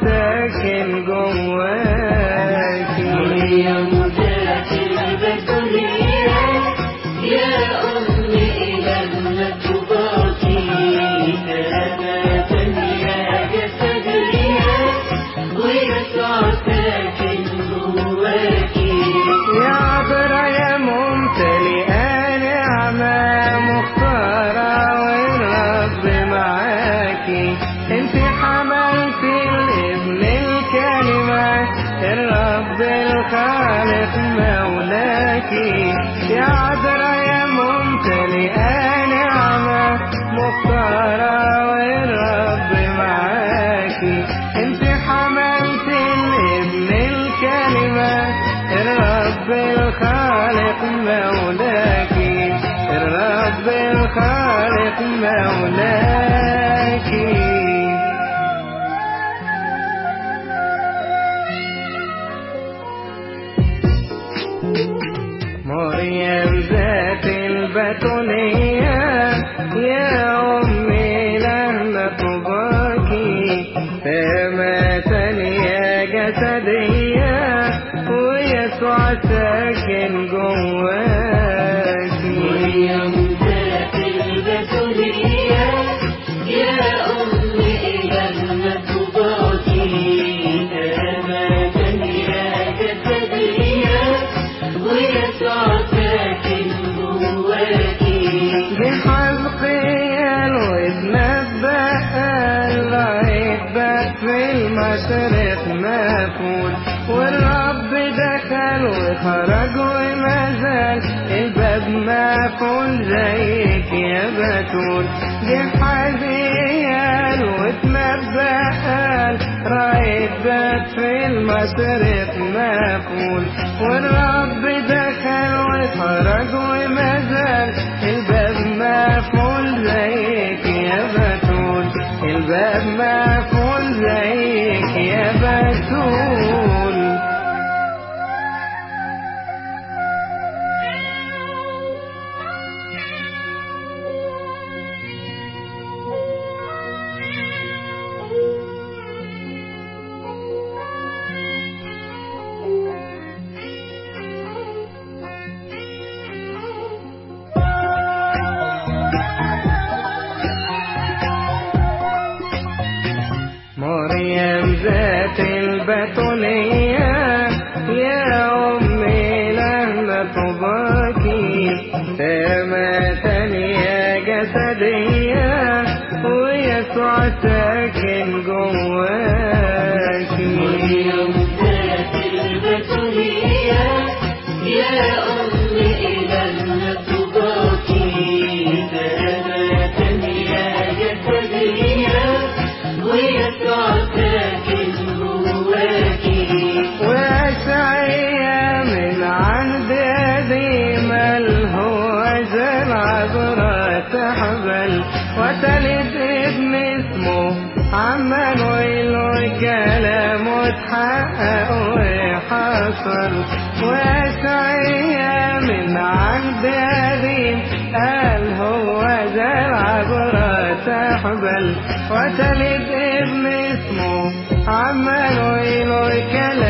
ساكن جواكي يا أمي لما تباكي أنا فنياك سدرية ويسع ساكن جواكي يا خالق مولاكي يا عذرا يا ممتلئة نعمة مختارة والرب معاكي انت حملت الابن الكلمة. الرب الخالق مولاكي الرب الخالق مولاكي ذات البتولية يا أمي لما طباكي سماة يا جسدية ويسوع ساكن جواكي المشرق مفول والرب دخل وخرج وما زال الباب مقفول زيك يا بتول. بحزيان واتنبأ رايت باب في المشرق مقفول والرب دخل وخرج وما زال الباب مقفول زيك يا بتول. الباب مقفول زيك يا بتول. ذات البتولية يا أمي لما طباكي سماة يا جسدية ويسوع ساكن جواكي. يا أم إلهنا تباكي تحبل وتلد ابن اسمه عمانويل وكلامه اتحقق وحصل وأشعيا من عهد قديم قال هو زرع ذرة تحبل وتلد ابن اسمه عمانويل وكلامه